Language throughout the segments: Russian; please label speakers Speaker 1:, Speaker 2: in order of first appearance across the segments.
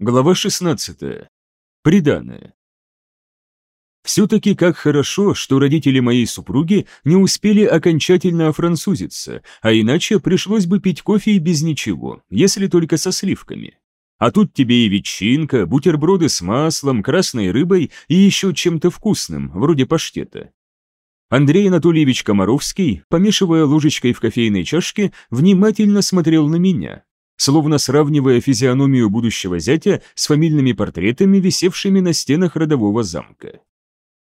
Speaker 1: Глава 16. Приданное. Все-таки как хорошо, что родители моей супруги не успели окончательно офранцузиться, а иначе пришлось бы пить кофе и без ничего, если только со сливками. А тут тебе и ветчинка, бутерброды с маслом, красной рыбой и еще чем-то вкусным, вроде паштета. Андрей Анатольевич Комаровский, помешивая ложечкой в кофейной чашке, внимательно смотрел на меня, словно сравнивая физиономию будущего зятя с фамильными портретами, висевшими на стенах родового замка.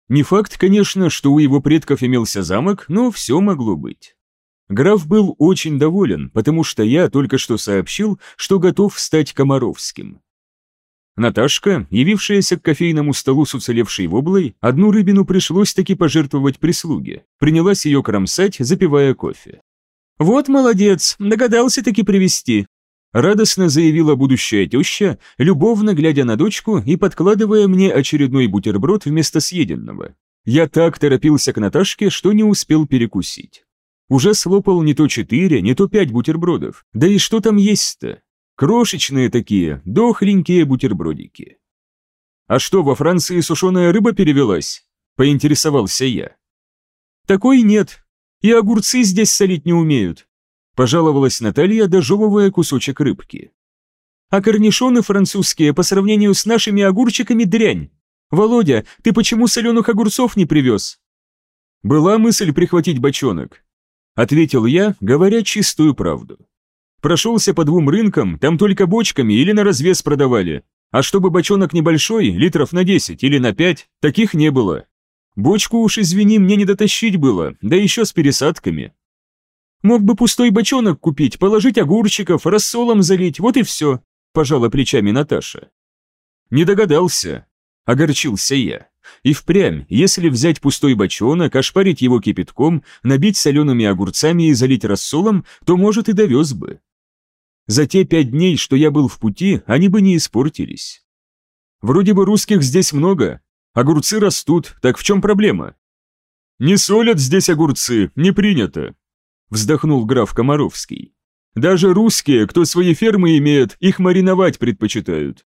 Speaker 1: Не факт, конечно, что у его предков имелся замок, но все могло быть. Граф был очень доволен, потому что я только что сообщил, что готов стать Комаровским. Наташка, явившаяся к кофейному столу с уцелевшей воблой, одну рыбину пришлось таки пожертвовать прислуге, принялась ее кромсать, запивая кофе. «Вот молодец, догадался таки привести радостно заявила будущая теща, любовно глядя на дочку и подкладывая мне очередной бутерброд вместо съеденного. Я так торопился к Наташке, что не успел перекусить. Уже слопал не то четыре, не то пять бутербродов. Да и что там есть-то? Крошечные такие, дохленькие бутербродики. «А что, во Франции сушеная рыба перевелась?» – поинтересовался я. «Такой нет. И огурцы здесь солить не умеют. Пожаловалась Наталья, дожевывая кусочек рыбки. А корнишоны французские по сравнению с нашими огурчиками дрянь. Володя, ты почему соленых огурцов не привез? Была мысль прихватить бочонок. Ответил я, говоря чистую правду. Прошелся по двум рынкам, там только бочками или на развес продавали. А чтобы бочонок небольшой, литров на 10 или на 5, таких не было. Бочку уж, извини, мне не дотащить было, да еще с пересадками. Мог бы пустой бочонок купить, положить огурчиков, рассолом залить, вот и все», – пожала плечами Наташа. «Не догадался», – огорчился я. И впрямь, если взять пустой бочонок, ошпарить его кипятком, набить солеными огурцами и залить рассолом, то, может, и довез бы. За те пять дней, что я был в пути, они бы не испортились. Вроде бы русских здесь много, огурцы растут, так в чем проблема? Не солят здесь огурцы, не принято, вздохнул граф Комаровский. Даже русские, кто свои фермы имеет, их мариновать предпочитают.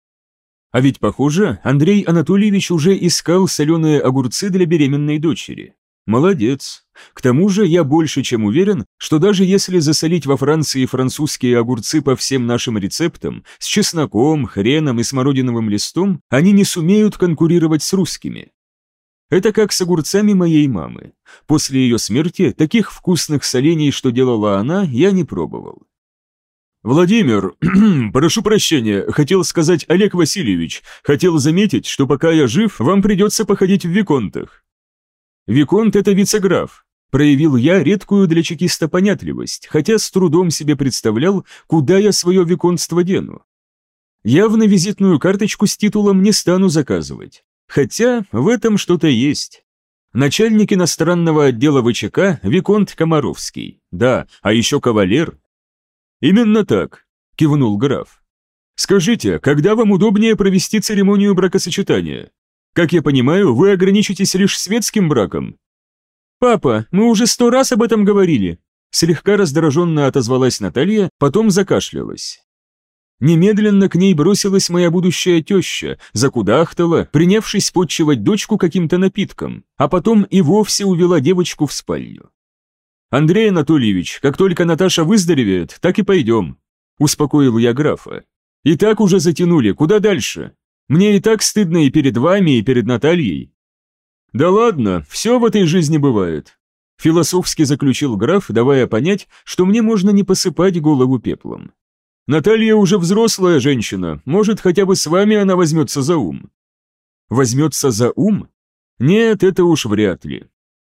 Speaker 1: А ведь, похоже, Андрей Анатольевич уже искал соленые огурцы для беременной дочери. Молодец. К тому же я больше чем уверен, что даже если засолить во Франции французские огурцы по всем нашим рецептам, с чесноком, хреном и смородиновым листом, они не сумеют конкурировать с русскими. Это как с огурцами моей мамы. После ее смерти таких вкусных солений, что делала она, я не пробовал. «Владимир, прошу прощения, хотел сказать Олег Васильевич, хотел заметить, что пока я жив, вам придется походить в Виконтах». «Виконт – это вице-граф», проявил я редкую для чекиста понятливость, хотя с трудом себе представлял, куда я свое виконтство дену. Явно визитную карточку с титулом не стану заказывать. Хотя в этом что-то есть. Начальник иностранного отдела ВЧК Виконт Комаровский. Да, а еще кавалер. Именно так, кивнул граф. Скажите, когда вам удобнее провести церемонию бракосочетания? Как я понимаю, вы ограничитесь лишь светским браком? Папа, мы уже сто раз об этом говорили. Слегка раздраженно отозвалась Наталья, потом закашлялась. Немедленно к ней бросилась моя будущая теща, закудахтала, принявшись подчивать дочку каким-то напитком, а потом и вовсе увела девочку в спальню. «Андрей Анатольевич, как только Наташа выздоровеет, так и пойдем», – успокоил я графа. «И так уже затянули, куда дальше? Мне и так стыдно и перед вами, и перед Натальей». «Да ладно, все в этой жизни бывает», – философски заключил граф, давая понять, что мне можно не посыпать голову пеплом. Наталья уже взрослая женщина, может, хотя бы с вами она возьмется за ум». «Возьмется за ум? Нет, это уж вряд ли.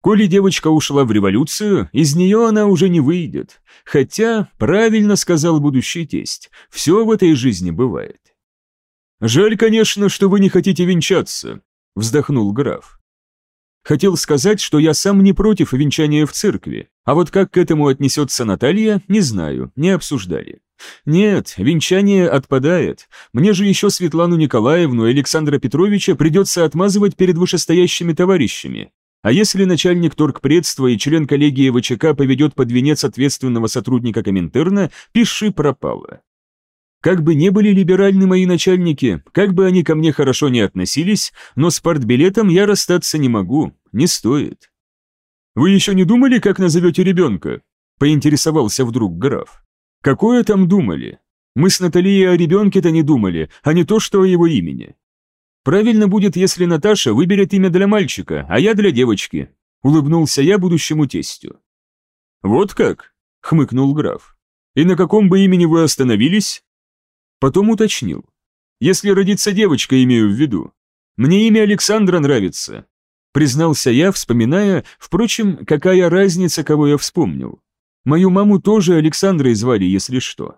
Speaker 1: Коли девочка ушла в революцию, из нее она уже не выйдет. Хотя, правильно сказал будущий тесть, все в этой жизни бывает». «Жаль, конечно, что вы не хотите венчаться», — вздохнул граф. Хотел сказать, что я сам не против венчания в церкви, а вот как к этому отнесется Наталья, не знаю, не обсуждали. Нет, венчание отпадает. Мне же еще Светлану Николаевну и Александра Петровича придется отмазывать перед вышестоящими товарищами. А если начальник торгпредства и член коллегии ВЧК поведет под венец ответственного сотрудника Коминтерна, пиши пропало. Как бы не были либеральны мои начальники, как бы они ко мне хорошо не относились, но с партбилетом я расстаться не могу, не стоит. «Вы еще не думали, как назовете ребенка?» – поинтересовался вдруг граф. «Какое там думали? Мы с Натальей о ребенке-то не думали, а не то, что о его имени. Правильно будет, если Наташа выберет имя для мальчика, а я для девочки», – улыбнулся я будущему тестю. «Вот как?» – хмыкнул граф. «И на каком бы имени вы остановились?» Потом уточнил. «Если родится девочка, имею в виду. Мне имя Александра нравится», – признался я, вспоминая, впрочем, какая разница, кого я вспомнил. Мою маму тоже Александрой звали, если что.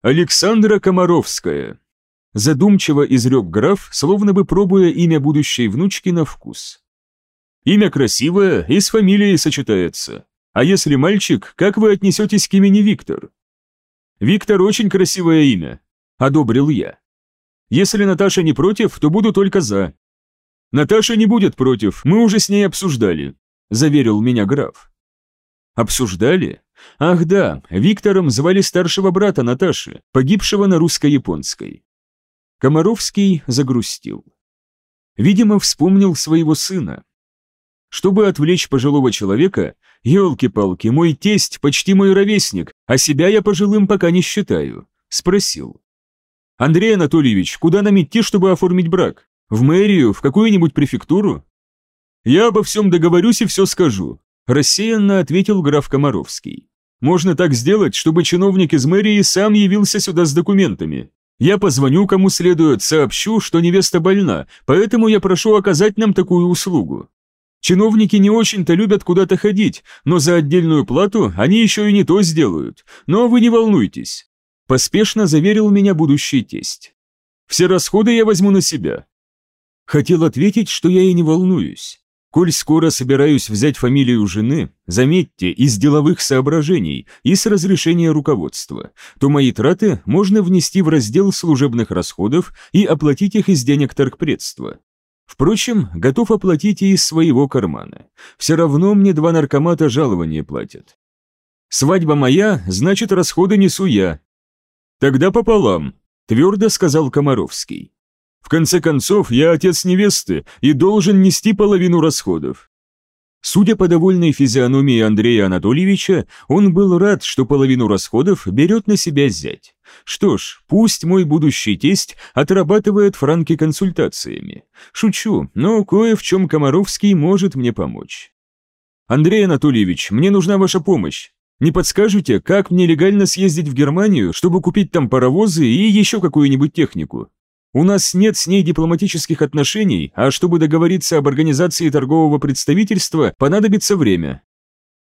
Speaker 1: «Александра Комаровская», – задумчиво изрек граф, словно бы пробуя имя будущей внучки на вкус. «Имя красивое и с фамилией сочетается. А если мальчик, как вы отнесетесь к имени Виктор? Виктор очень красивое имя, одобрил я. Если Наташа не против, то буду только за. Наташа не будет против, мы уже с ней обсуждали, заверил меня граф. Обсуждали? Ах да, Виктором звали старшего брата Наташи, погибшего на русско-японской. Комаровский загрустил. Видимо, вспомнил своего сына. Чтобы отвлечь пожилого человека, «Елки-палки, мой тесть почти мой ровесник, а себя я пожилым пока не считаю», – спросил. «Андрей Анатольевич, куда нам идти, чтобы оформить брак? В мэрию, в какую-нибудь префектуру?» «Я обо всем договорюсь и все скажу», – рассеянно ответил граф Комаровский. «Можно так сделать, чтобы чиновник из мэрии сам явился сюда с документами. Я позвоню кому следует, сообщу, что невеста больна, поэтому я прошу оказать нам такую услугу. Чиновники не очень-то любят куда-то ходить, но за отдельную плату они еще и не то сделают. Но вы не волнуйтесь. Поспешно заверил меня будущий тесть. Все расходы я возьму на себя. Хотел ответить, что я и не волнуюсь. Коль скоро собираюсь взять фамилию жены, заметьте, из деловых соображений и с разрешения руководства, то мои траты можно внести в раздел служебных расходов и оплатить их из денег торгпредства. Впрочем, готов оплатить и из своего кармана. Все равно мне два наркомата жалование платят. Свадьба моя, значит, расходы несу я. Тогда пополам, твердо сказал Комаровский. В конце концов, я отец невесты и должен нести половину расходов. Судя по довольной физиономии Андрея Анатольевича, он был рад, что половину расходов берет на себя зять. Что ж, пусть мой будущий тесть отрабатывает франки консультациями. Шучу, но кое в чем Комаровский может мне помочь. Андрей Анатольевич, мне нужна ваша помощь. Не подскажете, как мне легально съездить в Германию, чтобы купить там паровозы и еще какую-нибудь технику? У нас нет с ней дипломатических отношений, а чтобы договориться об организации торгового представительства, понадобится время.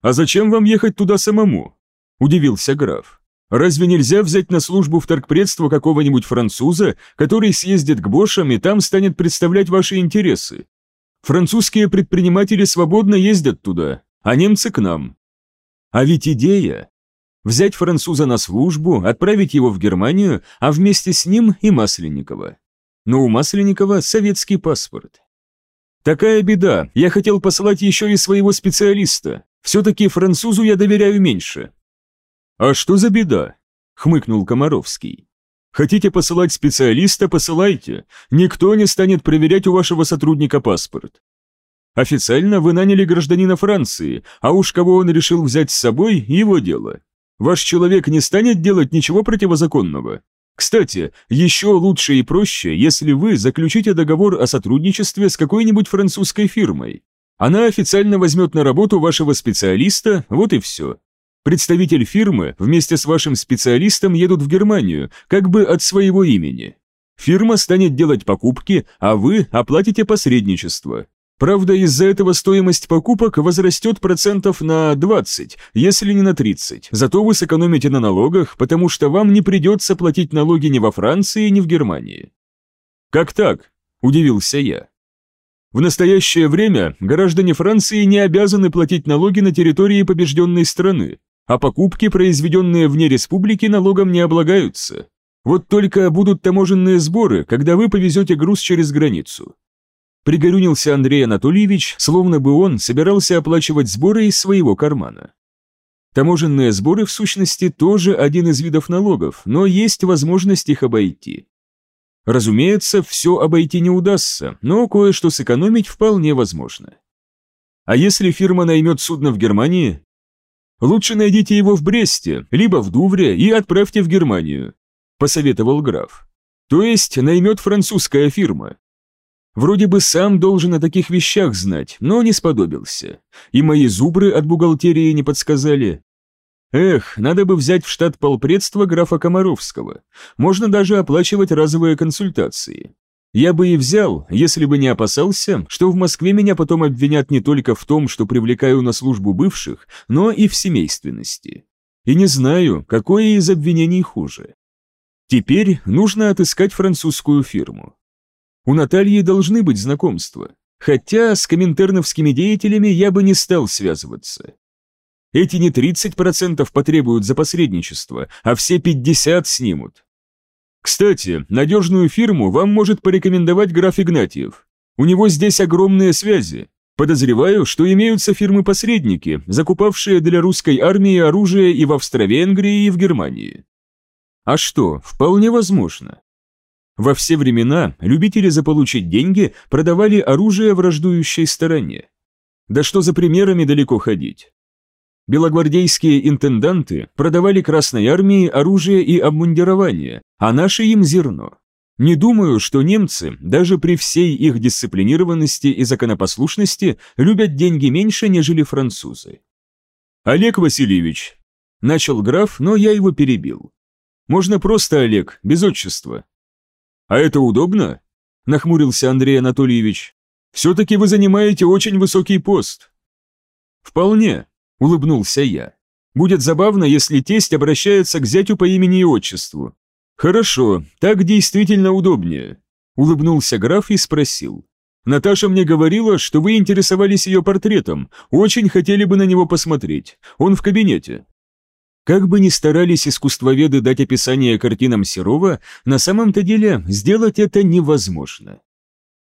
Speaker 1: А зачем вам ехать туда самому? Удивился граф. Разве нельзя взять на службу в торгпредство какого-нибудь француза, который съездит к Бошам и там станет представлять ваши интересы? Французские предприниматели свободно ездят туда, а немцы к нам. А ведь идея взять француза на службу, отправить его в Германию, а вместе с ним и Масленникова. Но у Масленникова советский паспорт. Такая беда, я хотел послать еще и своего специалиста. Все-таки французу я доверяю меньше. А что за беда? Хмыкнул Комаровский. Хотите посылать специалиста, посылайте. Никто не станет проверять у вашего сотрудника паспорт. Официально вы наняли гражданина Франции, а уж кого он решил взять с собой, его дело. Ваш человек не станет делать ничего противозаконного. Кстати, еще лучше и проще, если вы заключите договор о сотрудничестве с какой-нибудь французской фирмой. Она официально возьмет на работу вашего специалиста, вот и все. Представитель фирмы вместе с вашим специалистом едут в Германию, как бы от своего имени. Фирма станет делать покупки, а вы оплатите посредничество. Правда, из-за этого стоимость покупок возрастет процентов на 20, если не на 30. Зато вы сэкономите на налогах, потому что вам не придется платить налоги ни во Франции, ни в Германии. Как так? Удивился я. В настоящее время граждане Франции не обязаны платить налоги на территории побежденной страны, а покупки, произведенные вне республики, налогом не облагаются. Вот только будут таможенные сборы, когда вы повезете груз через границу. Пригорюнился Андрей Анатольевич, словно бы он собирался оплачивать сборы из своего кармана. Таможенные сборы, в сущности, тоже один из видов налогов, но есть возможность их обойти. Разумеется, все обойти не удастся, но кое-что сэкономить вполне возможно. А если фирма наймет судно в Германии? Лучше найдите его в Бресте, либо в Дувре и отправьте в Германию, посоветовал граф. То есть наймет французская фирма. Вроде бы сам должен о таких вещах знать, но не сподобился. И мои зубры от бухгалтерии не подсказали. Эх, надо бы взять в штат полпредства графа Комаровского. Можно даже оплачивать разовые консультации. Я бы и взял, если бы не опасался, что в Москве меня потом обвинят не только в том, что привлекаю на службу бывших, но и в семейственности. И не знаю, какое из обвинений хуже. Теперь нужно отыскать французскую фирму. У Натальи должны быть знакомства, хотя с коминтерновскими деятелями я бы не стал связываться. Эти не 30% потребуют за посредничество, а все 50 снимут. Кстати, надежную фирму вам может порекомендовать граф Игнатьев. У него здесь огромные связи. Подозреваю, что имеются фирмы-посредники, закупавшие для русской армии оружие и в Австро-Венгрии, и в Германии. А что, вполне возможно. Во все времена любители заполучить деньги продавали оружие враждующей стороне. Да что за примерами далеко ходить? Белогвардейские интенданты продавали Красной Армии оружие и обмундирование, а наши им зерно. Не думаю, что немцы, даже при всей их дисциплинированности и законопослушности, любят деньги меньше, нежели французы. «Олег Васильевич», – начал граф, но я его перебил. «Можно просто Олег, без отчества». «А это удобно?» – нахмурился Андрей Анатольевич. «Все-таки вы занимаете очень высокий пост». «Вполне», улыбнулся я. Будет забавно, если тесть обращается к зятю по имени и отчеству. Хорошо, так действительно удобнее, улыбнулся граф и спросил. Наташа мне говорила, что вы интересовались ее портретом, очень хотели бы на него посмотреть. Он в кабинете. Как бы ни старались искусствоведы дать описание картинам Серова, на самом-то деле сделать это невозможно.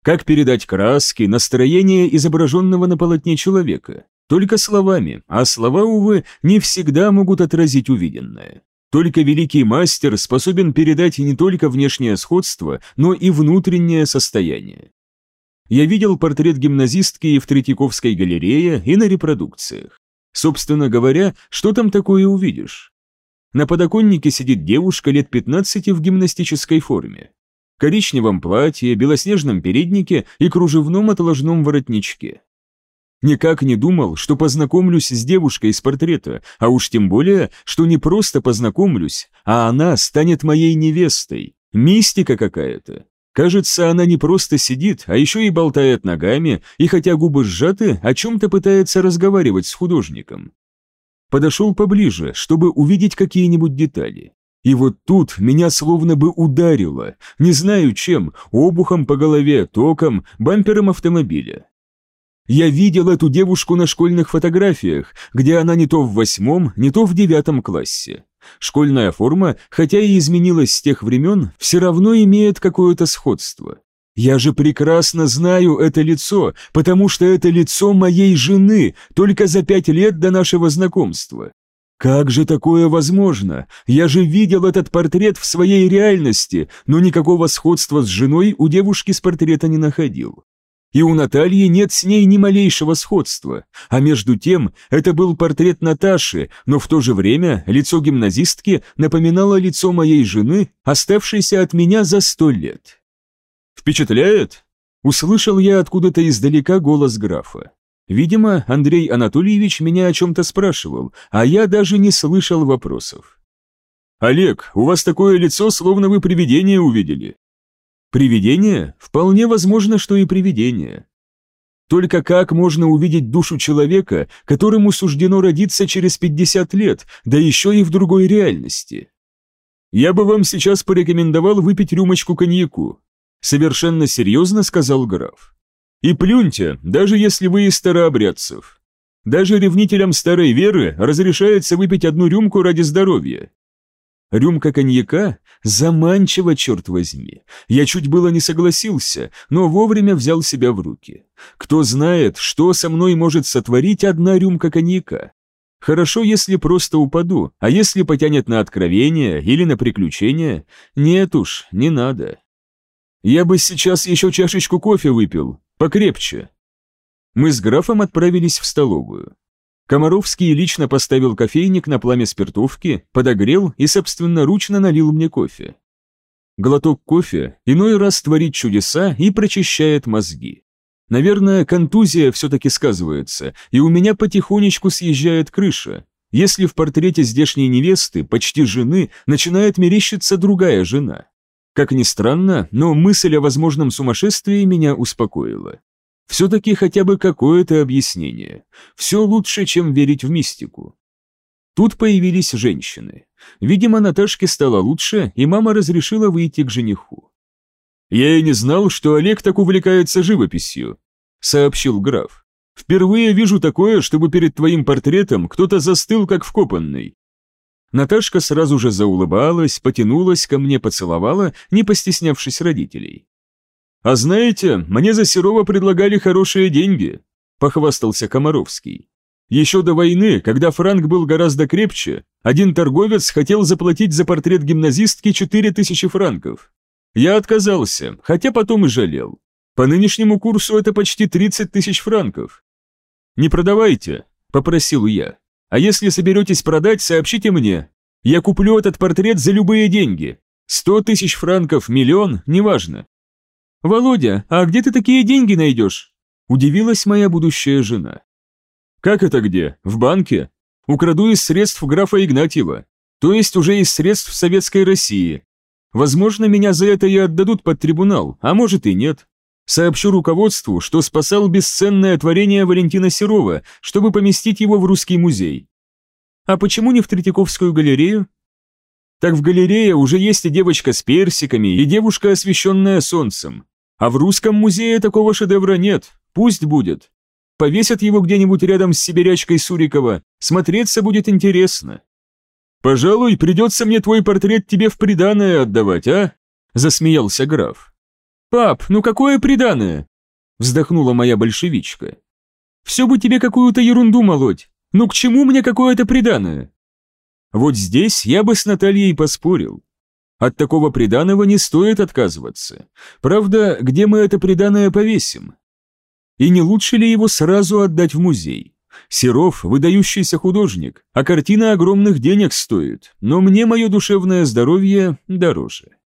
Speaker 1: Как передать краски, настроение изображенного на полотне человека? Только словами, а слова, увы, не всегда могут отразить увиденное. Только великий мастер способен передать не только внешнее сходство, но и внутреннее состояние. Я видел портрет гимназистки в Третьяковской галерее, и на репродукциях. Собственно говоря, что там такое увидишь? На подоконнике сидит девушка лет 15 в гимнастической форме. Коричневом платье, белоснежном переднике и кружевном отложном воротничке. Никак не думал, что познакомлюсь с девушкой из портрета, а уж тем более, что не просто познакомлюсь, а она станет моей невестой. Мистика какая-то. Кажется, она не просто сидит, а еще и болтает ногами, и хотя губы сжаты, о чем-то пытается разговаривать с художником. Подошел поближе, чтобы увидеть какие-нибудь детали. И вот тут меня словно бы ударило, не знаю чем, обухом по голове, током, бампером автомобиля. Я видел эту девушку на школьных фотографиях, где она не то в восьмом, не то в девятом классе. Школьная форма, хотя и изменилась с тех времен, все равно имеет какое-то сходство. Я же прекрасно знаю это лицо, потому что это лицо моей жены, только за пять лет до нашего знакомства. Как же такое возможно? Я же видел этот портрет в своей реальности, но никакого сходства с женой у девушки с портрета не находил. И у Натальи нет с ней ни малейшего сходства, а между тем это был портрет Наташи, но в то же время лицо гимназистки напоминало лицо моей жены, оставшейся от меня за сто лет. «Впечатляет?» – услышал я откуда-то издалека голос графа. Видимо, Андрей Анатольевич меня о чем-то спрашивал, а я даже не слышал вопросов. «Олег, у вас такое лицо, словно вы привидение увидели. Привидение? Вполне возможно, что и привидение. Только как можно увидеть душу человека, которому суждено родиться через 50 лет, да еще и в другой реальности? Я бы вам сейчас порекомендовал выпить рюмочку коньяку. Совершенно серьезно сказал граф. И плюньте, даже если вы из старообрядцев. Даже ревнителям старой веры разрешается выпить одну рюмку ради здоровья. Рюмка коньяка заманчиво, черт возьми. Я чуть было не согласился, но вовремя взял себя в руки. Кто знает, что со мной может сотворить одна рюмка коньяка. Хорошо, если просто упаду, а если потянет на откровение или на приключения, нет уж, не надо. Я бы сейчас еще чашечку кофе выпил, покрепче. Мы с графом отправились в столовую. Комаровский лично поставил кофейник на пламя спиртовки, подогрел и собственноручно налил мне кофе. Глоток кофе иной раз творит чудеса и прочищает мозги. Наверное, контузия все-таки сказывается, и у меня потихонечку съезжает крыша. Если в портрете здешней невесты, почти жены, начинает мерещиться другая жена. Как ни странно, но мысль о возможном сумасшествии меня успокоила. Все-таки хотя бы какое-то объяснение. Все лучше, чем верить в мистику. Тут появились женщины. Видимо, Наташке стало лучше, и мама разрешила выйти к жениху. «Я и не знал, что Олег так увлекается живописью», — сообщил граф. «Впервые вижу такое, чтобы перед твоим портретом кто-то застыл, как вкопанный». Наташка сразу же заулыбалась, потянулась ко мне, поцеловала, не постеснявшись родителей. «А знаете, мне за Серова предлагали хорошие деньги», — похвастался Комаровский. «Еще до войны, когда франк был гораздо крепче, один торговец хотел заплатить за портрет гимназистки 4000 франков. Я отказался, хотя потом и жалел. По нынешнему курсу это почти 30 тысяч франков. «Не продавайте», — попросил я. «А если соберетесь продать, сообщите мне. Я куплю этот портрет за любые деньги. Сто тысяч франков, миллион, неважно. «Володя, а где ты такие деньги найдешь?» – удивилась моя будущая жена. «Как это где? В банке? Украду из средств графа Игнатьева, то есть уже из средств Советской России. Возможно, меня за это и отдадут под трибунал, а может и нет. Сообщу руководству, что спасал бесценное творение Валентина Серова, чтобы поместить его в Русский музей. А почему не в Третьяковскую галерею? Так в галерее уже есть и девочка с персиками, и девушка, освещенная солнцем. А в русском музее такого шедевра нет, пусть будет. Повесят его где-нибудь рядом с сибирячкой Сурикова, смотреться будет интересно. «Пожалуй, придется мне твой портрет тебе в приданое отдавать, а?» – засмеялся граф. «Пап, ну какое приданое?» – вздохнула моя большевичка. «Все бы тебе какую-то ерунду молоть. Ну к чему мне какое-то приданое?» Вот здесь я бы с Натальей поспорил. От такого приданого не стоит отказываться. Правда, где мы это приданое повесим? И не лучше ли его сразу отдать в музей? Серов – выдающийся художник, а картина огромных денег стоит, но мне мое душевное здоровье дороже.